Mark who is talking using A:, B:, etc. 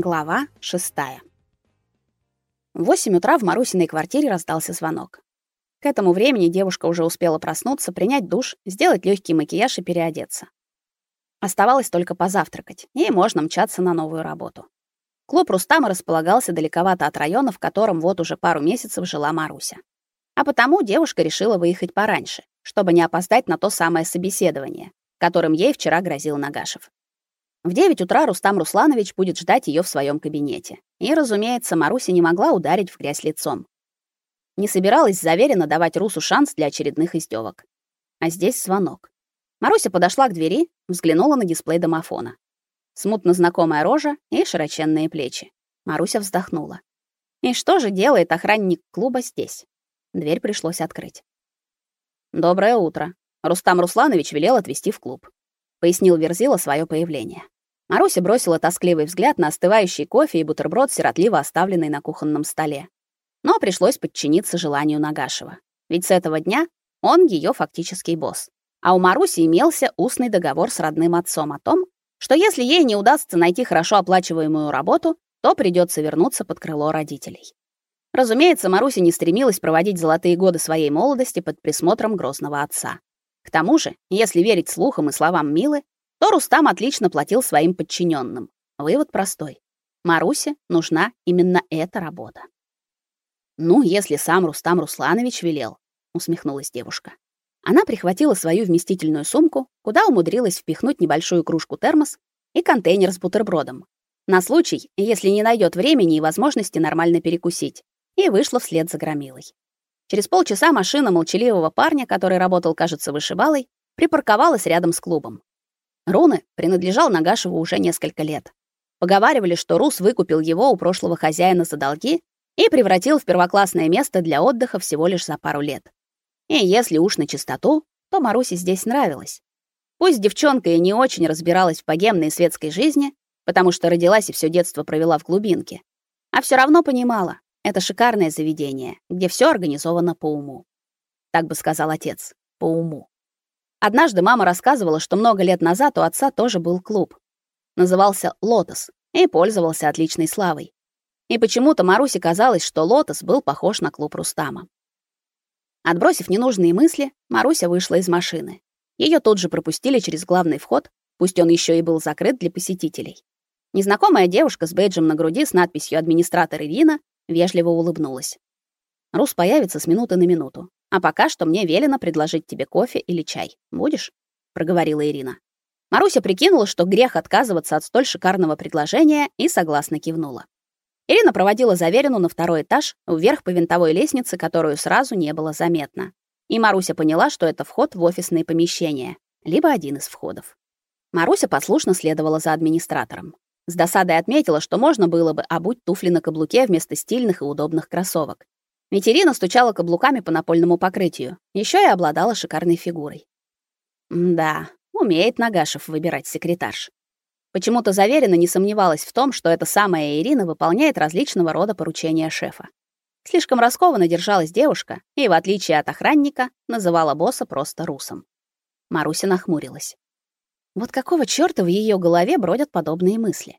A: Глава 6. В 8 утра в Марусиной квартире раздался звонок. К этому времени девушка уже успела проснуться, принять душ, сделать легкий макияж и переодеться. Оставалось только позавтракать, и можно мчаться на новую работу. Клуб Рустама располагался далековато от района, в котором вот уже пару месяцев жила Маруся. А потому девушка решила выехать пораньше, чтобы не опоздать на то самое собеседование, которым ей вчера грозил Нагашев. В 9 утра Рустам Русланович будет ждать ее в своем кабинете. И, разумеется, Маруся не могла ударить в грязь лицом. Не собиралась заверенно давать Русу шанс для очередных издевок. А здесь звонок. Маруся подошла к двери, взглянула на дисплей домофона. Смутно знакомая рожа и широченные плечи. Маруся вздохнула. И что же делает охранник клуба здесь? Дверь пришлось открыть. Доброе утро. Рустам Русланович велел отвезти в клуб пояснил Верзила свое появление. Маруся бросила тоскливый взгляд на остывающий кофе и бутерброд, сиротливо оставленный на кухонном столе. Но пришлось подчиниться желанию Нагашева. Ведь с этого дня он ее фактический босс. А у Маруси имелся устный договор с родным отцом о том, что если ей не удастся найти хорошо оплачиваемую работу, то придется вернуться под крыло родителей. Разумеется, Маруся не стремилась проводить золотые годы своей молодости под присмотром грозного отца. К тому же, если верить слухам и словам Милы, то Рустам отлично платил своим подчиненным. Вывод простой. Марусе нужна именно эта работа. Ну, если сам Рустам Русланович велел, усмехнулась девушка. Она прихватила свою вместительную сумку, куда умудрилась впихнуть небольшую кружку-термос и контейнер с бутербродом. На случай, если не найдет времени и возможности нормально перекусить, и вышла вслед за громилой. Через полчаса машина молчаливого парня, который работал, кажется, вышибалой, припарковалась рядом с клубом. Руны принадлежал Нагашеву уже несколько лет. Поговаривали, что Рус выкупил его у прошлого хозяина за долги и превратил в первоклассное место для отдыха всего лишь за пару лет. И если уж на чистоту, то Марусе здесь нравилось. Пусть девчонка и не очень разбиралась в богемной светской жизни, потому что родилась и все детство провела в глубинке, а все равно понимала, это шикарное заведение, где все организовано по уму. Так бы сказал отец, по уму. Однажды мама рассказывала, что много лет назад у отца тоже был клуб. Назывался Лотос и пользовался отличной славой. И почему-то Марусе казалось, что Лотос был похож на клуб Рустама. Отбросив ненужные мысли, Маруся вышла из машины. Ее тут же пропустили через главный вход, пусть он еще и был закрыт для посетителей. Незнакомая девушка с бейджем на груди с надписью «Администратор Ирина» вежливо улыбнулась. Рус появится с минуты на минуту. А пока что мне велено предложить тебе кофе или чай. Будешь? проговорила Ирина. Маруся прикинула, что грех отказываться от столь шикарного предложения, и согласно кивнула. Ирина проводила заверенную на второй этаж, вверх по винтовой лестнице, которую сразу не было заметно. И Маруся поняла, что это вход в офисные помещения, либо один из входов. Маруся послушно следовала за администратором. С досадой отметила, что можно было бы обуть туфли на каблуке вместо стильных и удобных кроссовок. Ведь Ирина стучала каблуками по напольному покрытию, еще и обладала шикарной фигурой. да, умеет Нагашев выбирать секретарш. Почему-то заверенно не сомневалась в том, что эта самая Ирина выполняет различного рода поручения шефа. Слишком раскованно держалась девушка и, в отличие от охранника, называла босса просто русом. Маруся нахмурилась. Вот какого чёрта в её голове бродят подобные мысли?